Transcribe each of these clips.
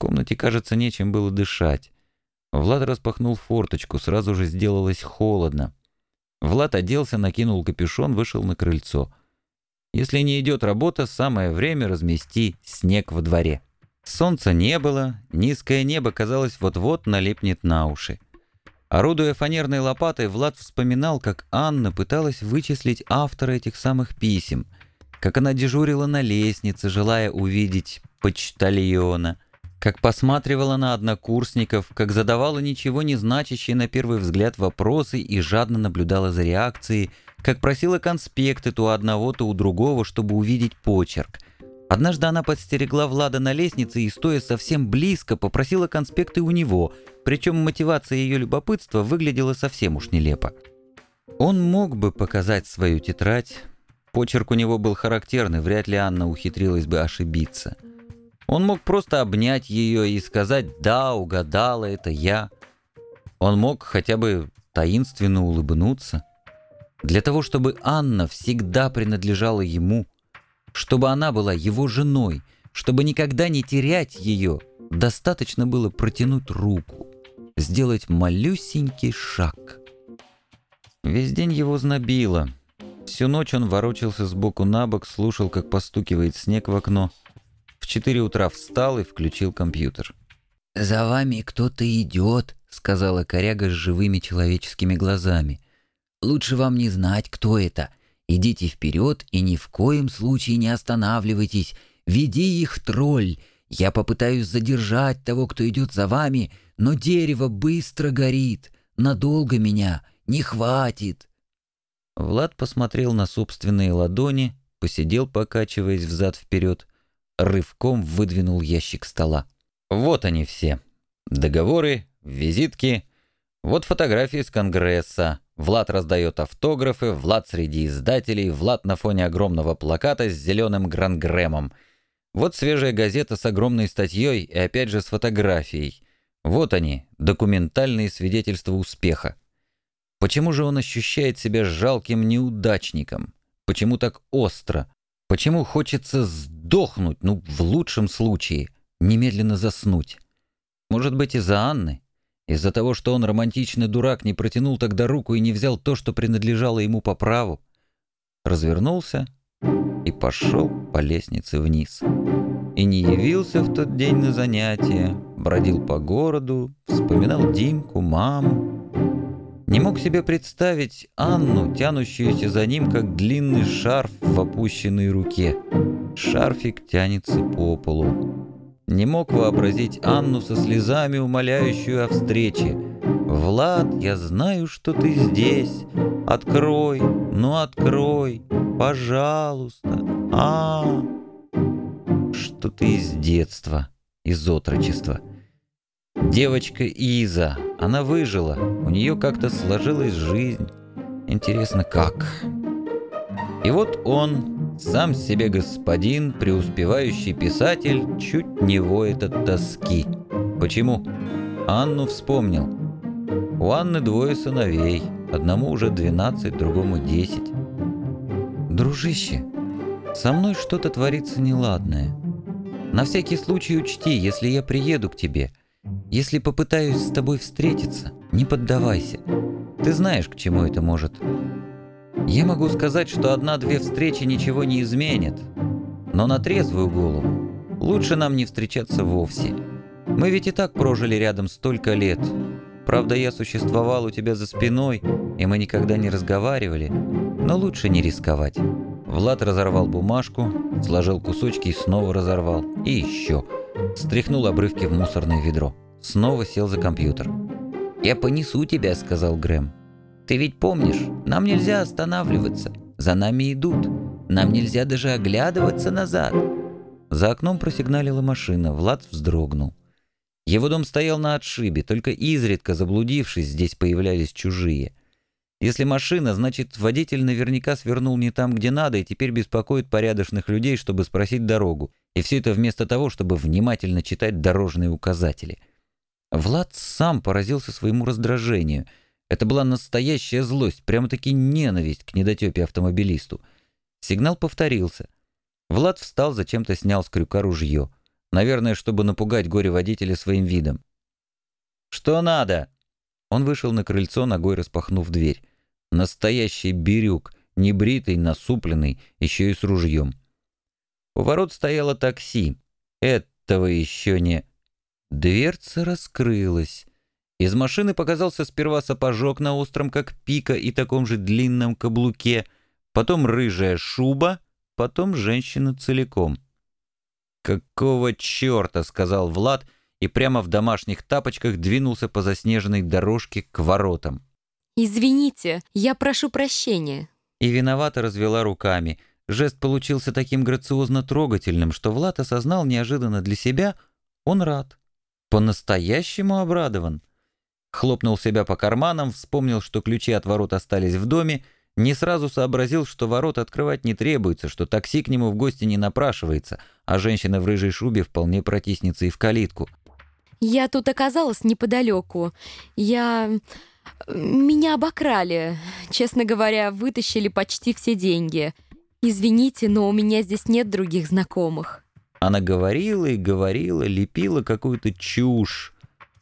комнате, кажется, нечем было дышать. Влад распахнул форточку, сразу же сделалось холодно. Влад оделся, накинул капюшон, вышел на крыльцо. Если не идет работа, самое время размести снег во дворе. Солнца не было, низкое небо, казалось, вот-вот налипнет на уши. Орудуя фанерной лопатой, Влад вспоминал, как Анна пыталась вычислить автора этих самых писем, как она дежурила на лестнице, желая увидеть почтальона, как посматривала на однокурсников, как задавала ничего не значащие на первый взгляд вопросы и жадно наблюдала за реакцией, как просила конспекты то у одного, то у другого, чтобы увидеть почерк — Однажды она подстерегла Влада на лестнице и, стоя совсем близко, попросила конспекты у него, причем мотивация ее любопытства выглядела совсем уж нелепо. Он мог бы показать свою тетрадь. Почерк у него был характерный, вряд ли Анна ухитрилась бы ошибиться. Он мог просто обнять ее и сказать «Да, угадала, это я». Он мог хотя бы таинственно улыбнуться. Для того, чтобы Анна всегда принадлежала ему – чтобы она была его женой, чтобы никогда не терять ее, достаточно было протянуть руку, сделать малюсенький шаг. Весь день его знобило. Всю ночь он ворочался сбоку на бок, слушал, как постукивает снег в окно. Четыре утра встал и включил компьютер. «За вами кто-то идет», — сказала коряга с живыми человеческими глазами. «Лучше вам не знать, кто это. Идите вперед и ни в коем случае не останавливайтесь. Веди их, тролль. Я попытаюсь задержать того, кто идет за вами, но дерево быстро горит. Надолго меня не хватит. Влад посмотрел на собственные ладони, посидел, покачиваясь взад-вперед, рывком выдвинул ящик стола. Вот они все. Договоры, визитки, вот фотографии с Конгресса, Влад раздает автографы, Влад среди издателей, Влад на фоне огромного плаката с зеленым грангремом. Вот свежая газета с огромной статьей и опять же с фотографией. Вот они, документальные свидетельства успеха. Почему же он ощущает себя жалким неудачником? Почему так остро? Почему хочется сдохнуть, ну, в лучшем случае, немедленно заснуть? Может быть, из-за Анны? Из-за того, что он романтичный дурак не протянул тогда руку и не взял то, что принадлежало ему по праву. Развернулся и пошел по лестнице вниз. И не явился в тот день на занятия, бродил по городу, вспоминал Димку, маму. Не мог себе представить Анну, тянущуюся за ним, как длинный шарф в опущенной руке. Шарфик тянется по полу. Не мог вообразить Анну со слезами, умоляющую о встрече. «Влад, я знаю, что ты здесь. Открой, ну открой, пожалуйста. а, -а. Что-то из детства, из отрочества. Девочка Иза, она выжила, у нее как-то сложилась жизнь. Интересно, как?» И вот он, сам себе господин, преуспевающий писатель, чуть не воет от тоски. Почему? Анну вспомнил. У Анны двое сыновей, одному уже 12, другому 10. Дружище, со мной что-то творится неладное. На всякий случай учти, если я приеду к тебе, если попытаюсь с тобой встретиться, не поддавайся. Ты знаешь, к чему это может. Я могу сказать, что одна-две встречи ничего не изменят, но на трезвую голову лучше нам не встречаться вовсе. Мы ведь и так прожили рядом столько лет. Правда, я существовал у тебя за спиной, и мы никогда не разговаривали, но лучше не рисковать. Влад разорвал бумажку, сложил кусочки и снова разорвал. И еще. Стряхнул обрывки в мусорное ведро. Снова сел за компьютер. «Я понесу тебя», — сказал Грэм. Ты ведь помнишь, нам нельзя останавливаться. За нами идут. Нам нельзя даже оглядываться назад. За окном просигналила машина. Влад вздрогнул. Его дом стоял на отшибе, только изредка заблудившись, здесь появлялись чужие. Если машина, значит, водитель наверняка свернул не там, где надо, и теперь беспокоит порядочных людей, чтобы спросить дорогу. И все это вместо того, чтобы внимательно читать дорожные указатели. Влад сам поразился своему раздражению – это была настоящая злость, прямо-таки ненависть к недотепе-автомобилисту. Сигнал повторился. Влад встал, зачем-то снял с крюка ружье. Наверное, чтобы напугать горе-водителя своим видом. «Что надо?» Он вышел на крыльцо, ногой распахнув дверь. Настоящий бирюк, небритый, насупленный, еще и с ружьем. У ворот стояло такси. Этого еще не... Дверца раскрылась. Из машины показался сперва сапожок на остром, как пика, и таком же длинном каблуке, потом рыжая шуба, потом женщина целиком. «Какого черта?» — сказал Влад, и прямо в домашних тапочках двинулся по заснеженной дорожке к воротам. «Извините, я прошу прощения». И виновато развела руками. Жест получился таким грациозно трогательным, что Влад осознал неожиданно для себя, он рад. По-настоящему обрадован. Хлопнул себя по карманам, вспомнил, что ключи от ворот остались в доме, не сразу сообразил, что ворот открывать не требуется, что такси к нему в гости не напрашивается, а женщина в рыжей шубе вполне протиснется и в калитку. «Я тут оказалась неподалеку. Я... Меня обокрали. Честно говоря, вытащили почти все деньги. Извините, но у меня здесь нет других знакомых». Она говорила и говорила, лепила какую-то чушь.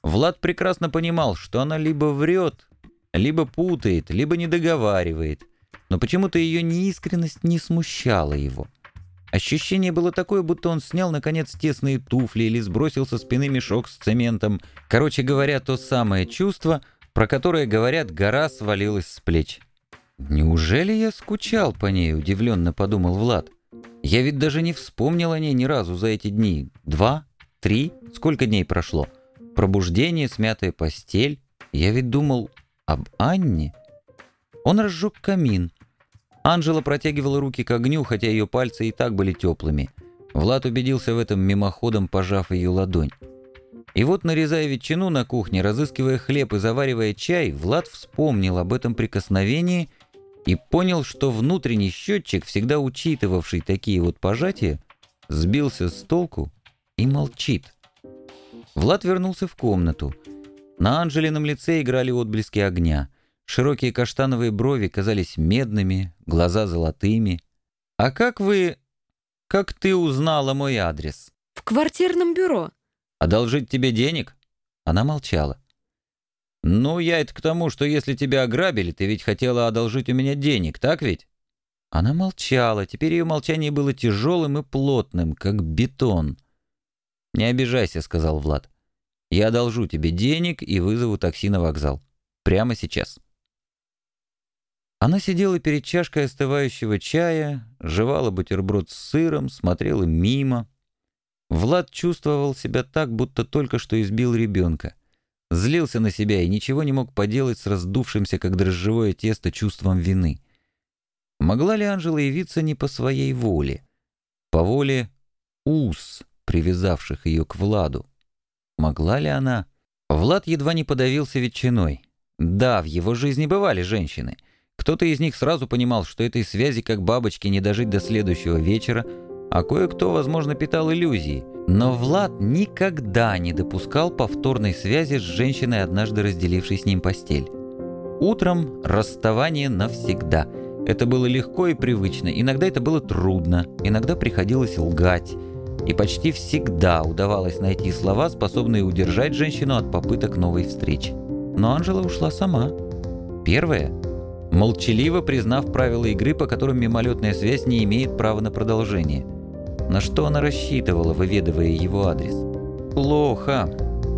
Влад прекрасно понимал, что она либо врет, либо путает, либо не договаривает, но почему-то ее неискренность не смущала его. Ощущение было такое, будто он снял, наконец, тесные туфли или сбросил со спины мешок с цементом. Короче говоря, то самое чувство, про которое, говорят, гора свалилась с плеч. «Неужели я скучал по ней?» – удивленно подумал Влад. «Я ведь даже не вспомнил о ней ни разу за эти дни. Два? Три? Сколько дней прошло? Пробуждение, смятая постель. Я ведь думал об Анне». Он разжег камин. Анжела протягивала руки к огню, хотя ее пальцы и так были теплыми. Влад убедился в этом мимоходом, пожав ее ладонь. И вот, нарезая ветчину на кухне, разыскивая хлеб и заваривая чай, Влад вспомнил об этом прикосновении и понял, что внутренний счетчик, всегда учитывавший такие вот пожатия, сбился с толку и молчит. Влад вернулся в комнату. На Анжелином лице играли отблески огня. Широкие каштановые брови казались медными, глаза золотыми. «А как вы... как ты узнала мой адрес?» «В квартирном бюро». «Одолжить тебе денег?» Она молчала. «Ну, я это к тому, что если тебя ограбили, ты ведь хотела одолжить у меня денег, так ведь?» Она молчала, теперь ее молчание было тяжелым и плотным, как бетон. «Не обижайся», — сказал Влад. «Я одолжу тебе денег и вызову такси на вокзал. Прямо сейчас». Она сидела перед чашкой остывающего чая, жевала бутерброд с сыром, смотрела мимо. Влад чувствовал себя так, будто только что избил ребенка. Злился на себя и ничего не мог поделать с раздувшимся, как дрожжевое тесто, чувством вины. Могла ли Анжела явиться не по своей воле? По воле уз, привязавших ее к Владу. Могла ли она? Влад едва не подавился ветчиной. Да, в его жизни бывали женщины. Кто-то из них сразу понимал, что этой связи как бабочки не дожить до следующего вечера, а кое-кто, возможно, питал иллюзии. Но Влад никогда не допускал повторной связи с женщиной, однажды разделившей с ним постель. Утром расставание навсегда. Это было легко и привычно, иногда это было трудно, иногда приходилось лгать. И почти всегда удавалось найти слова, способные удержать женщину от попыток новой встречи. Но Анжела ушла сама. Первая молчаливо признав правила игры, по которым мимолетная связь не имеет права на продолжение. На что она рассчитывала, выведывая его адрес? Плохо.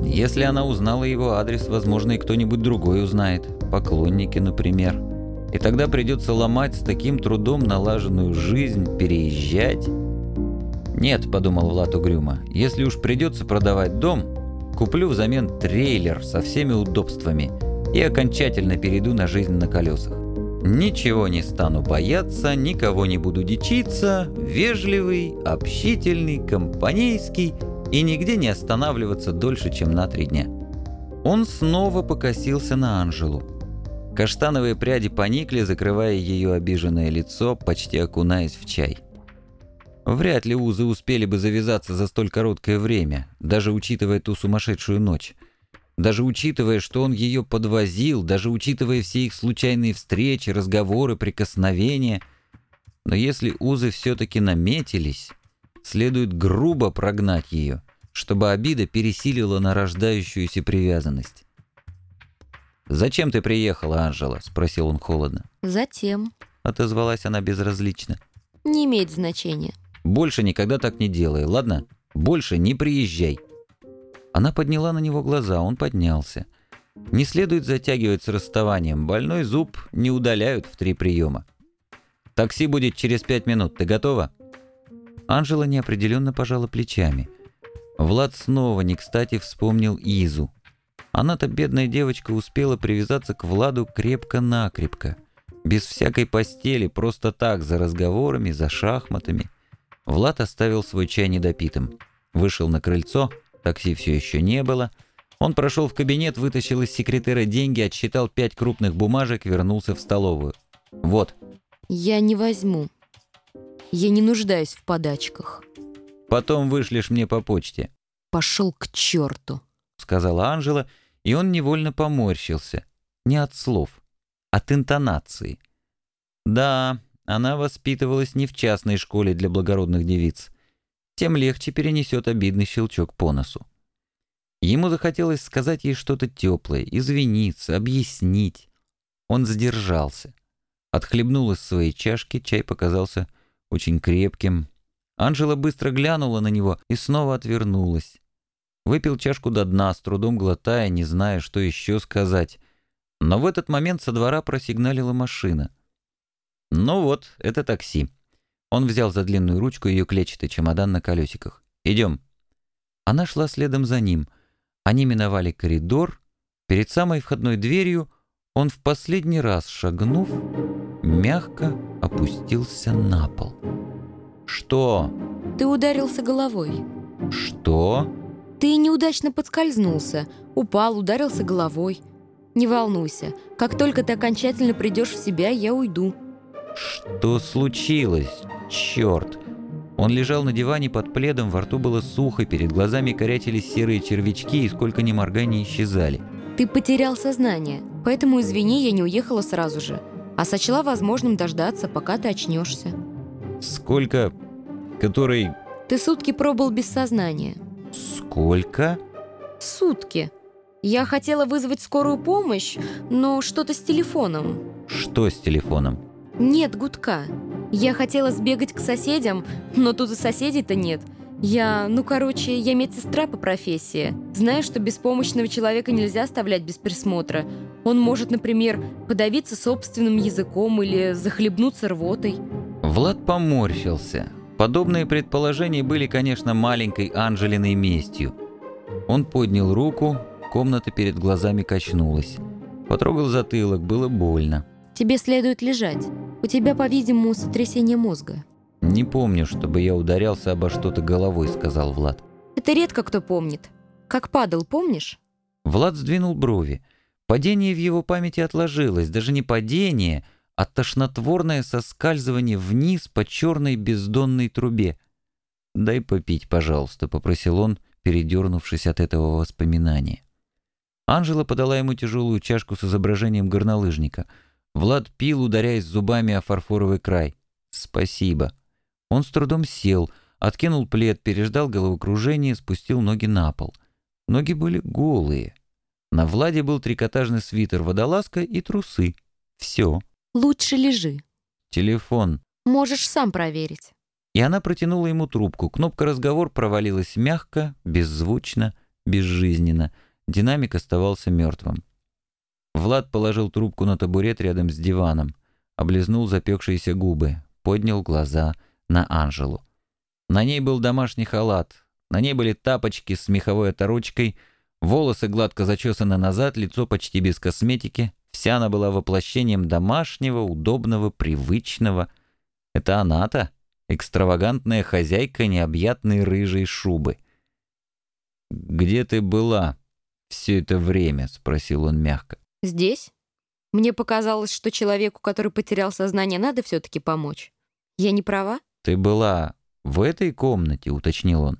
Если она узнала его адрес, возможно, и кто-нибудь другой узнает. Поклонники, например. И тогда придется ломать с таким трудом налаженную жизнь, переезжать. «Нет», — подумал Влад угрюмо, — «если уж придется продавать дом, куплю взамен трейлер со всеми удобствами и окончательно перейду на жизнь на колесах. Ничего не стану бояться, никого не буду дичиться, вежливый, общительный, компанейский и нигде не останавливаться дольше, чем на три дня. Он снова покосился на Анжелу. Каштановые пряди поникли, закрывая ее обиженное лицо, почти окунаясь в чай. Вряд ли узы успели бы завязаться за столь короткое время, даже учитывая ту сумасшедшую ночь. Даже учитывая, что он ее подвозил, даже учитывая все их случайные встречи, разговоры, прикосновения. Но если узы все-таки наметились, следует грубо прогнать ее, чтобы обида пересилила нарождающуюся привязанность. «Зачем ты приехала, Анжела?» — спросил он холодно. Затем. Отозвалась она безразлично. Не имеет значения. «Больше никогда так не делай, ладно? Больше не приезжай». Она подняла на него глаза, он поднялся. Не следует затягивать с расставанием. Больной зуб не удаляют в три приема. «Такси будет через пять минут. Ты готова?» Анжела неопределенно пожала плечами. Влад снова не кстати вспомнил Изу. Она-то, бедная девочка, успела привязаться к Владу крепко-накрепко. Без всякой постели, просто так, за разговорами, за шахматами. Влад оставил свой чай недопитым. Вышел на крыльцо, такси все еще не было. Он прошел в кабинет, вытащил из секретера деньги, отсчитал пять крупных бумажек, вернулся в столовую. «Вот». Я не возьму. Я не нуждаюсь в подачках. «Потом вышлешь мне по почте». Пошел к черту. сказала Анжела, и он невольно поморщился. Не от слов, от интонации. Да, она воспитывалась не в частной школе для благородных девиц. Тем легче перенесет обидный щелчок по носу. Ему захотелось сказать ей что-то теплое, извиниться, объяснить. Он сдержался. Отхлебнул из своей чашки, чай показался очень крепким. Анжела быстро глянула на него и снова отвернулась. Выпил чашку до дна, с трудом глотая, не зная, что еще сказать. Но в этот момент со двора просигналила машина. Ну вот, это такси. Он взял за длинную ручку ее клетчатый чемодан на колесиках. «Идем». Она шла следом за ним. Они миновали коридор. Перед самой входной дверью он в последний раз шагнув, мягко опустился на пол. «Что?» Ты ударился головой. «Что?» Ты неудачно подскользнулся, упал, ударился головой. Не волнуйся, как только ты окончательно придешь в себя, я уйду. «Что случилось? Черт!» Он лежал на диване под пледом, во рту было сухо, перед глазами корятились серые червячки и сколько ни моргай не исчезали. Ты потерял сознание, поэтому извини, я не уехала сразу же, а сочла возможным дождаться, пока ты очнешься. «Сколько? Который...» Ты сутки пробыл без сознания. «Сколько?» Сутки. Я хотела вызвать скорую помощь, но что-то с телефоном. «Что с телефоном?» Нет гудка. Я хотела сбегать к соседям, но тут и соседей-то нет. Я, ну короче, я медсестра по профессии. Знаю, что беспомощного человека нельзя оставлять без присмотра. Он может, например, подавиться собственным языком или захлебнуться рвотой. Влад поморщился. Подобные предположения были, конечно, маленькой Анжелиной местью. Он поднял руку, комната перед глазами качнулась. Потрогал затылок, было больно. Тебе следует лежать. У тебя, по-видимому, сотрясение мозга. «Не помню, чтобы я ударялся обо что-то головой», — сказал Влад. Это редко кто помнит. Как падал, помнишь? Влад сдвинул брови. Падение в его памяти отложилось, даже не падение, а тошнотворное соскальзывание вниз по черной бездонной трубе. «Дай попить, пожалуйста», — попросил он, передернувшись от этого воспоминания. Анжела подала ему тяжелую чашку с изображением горнолыжника. Влад пил, ударяясь зубами о фарфоровый край. «Спасибо». Он с трудом сел, откинул плед, переждал головокружение, спустил ноги на пол. Ноги были голые. На Владе был трикотажный свитер, водолазка и трусы. Все. Лучше лежи. Телефон. Можешь сам проверить. И она протянула ему трубку. Кнопка «Разговор» провалилась мягко, беззвучно, безжизненно. Динамик оставался мертвым. Влад положил трубку на табурет рядом с диваном, облизнул запекшиеся губы, поднял глаза на Анжелу. На ней был домашний халат, на ней были тапочки с меховой оторочкой, волосы гладко зачесаны назад, лицо почти без косметики, Вся она была воплощением домашнего, удобного, привычного. Это она-то, экстравагантная хозяйка необъятной рыжей шубы. «Где ты была все это время?» — спросил он мягко. Здесь? Мне показалось, что человеку, который потерял сознание, надо все-таки помочь. Я не права? «Ты была в этой комнате?» — уточнил он.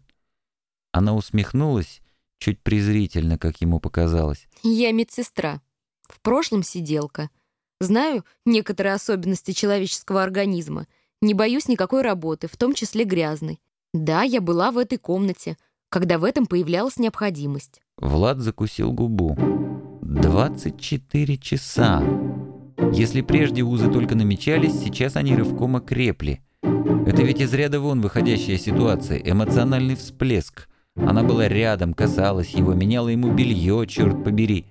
Она усмехнулась, чуть презрительно, как ему показалось. Я медсестра. В прошлом сиделка. Знаю некоторые особенности человеческого организма. Не боюсь никакой работы, в том числе грязной. Да, я была в этой комнате, когда в этом появлялась необходимость. Влад закусил губу. 24 часа. Если прежде узы только намечались, сейчас они рывком окрепли. Это ведь из ряда вон выходящая ситуация, эмоциональный всплеск. Она была рядом, касалась его, меняла ему белье, черт побери.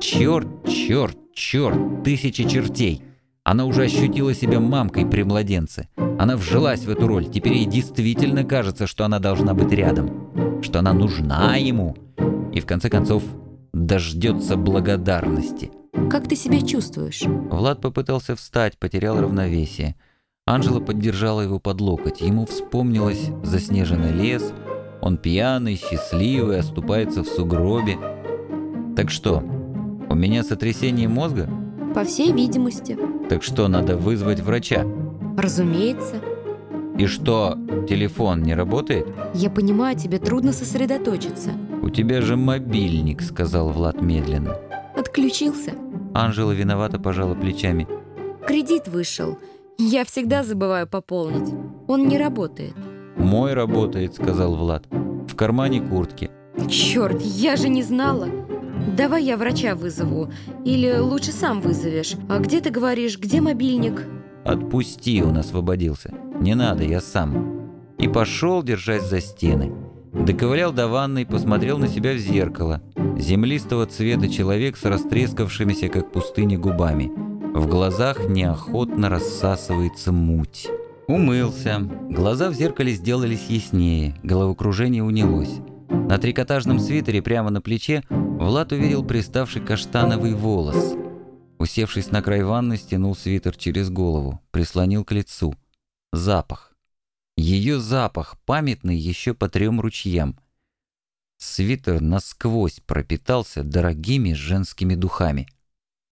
Черт, черт, черт, тысячи чертей. Она уже ощутила себя мамкой при младенце. Она вжилась в эту роль. Теперь ей действительно кажется, что она должна быть рядом. Что она нужна ему. И в конце концов дождется благодарности. Как ты себя чувствуешь? Влад попытался встать, потерял равновесие. Анжела поддержала его под локоть. Ему вспомнилось заснеженный лес. Он пьяный, счастливый, оступается в сугробе. Так что, у меня сотрясение мозга? По всей видимости. Так что, надо вызвать врача? Разумеется. И что, телефон не работает? Я понимаю, тебе трудно сосредоточиться. У тебя же мобильник, сказал Влад медленно. Отключился. Анжела виновато пожала плечами. Кредит вышел. Я всегда забываю пополнить. Он не работает. Мой работает, сказал Влад. В кармане куртки. Черт, я же не знала. Давай я врача вызову. Или лучше сам вызовешь. А где ты говоришь, где мобильник? Отпусти, он освободился. Не надо, я сам. И пошел, держась за стены. Доковылял до ванной, посмотрел на себя в зеркало. Землистого цвета человек с растрескавшимися, как пустыни, губами. В глазах неохотно рассасывается муть. Умылся. Глаза в зеркале сделались яснее, головокружение унялось. На трикотажном свитере прямо на плече Влад увидел приставший каштановый волос. Усевшись на край ванны, стянул свитер через голову, прислонил к лицу. Запах. Ее запах, памятный еще по трем ручьям. Свитер насквозь пропитался дорогими женскими духами.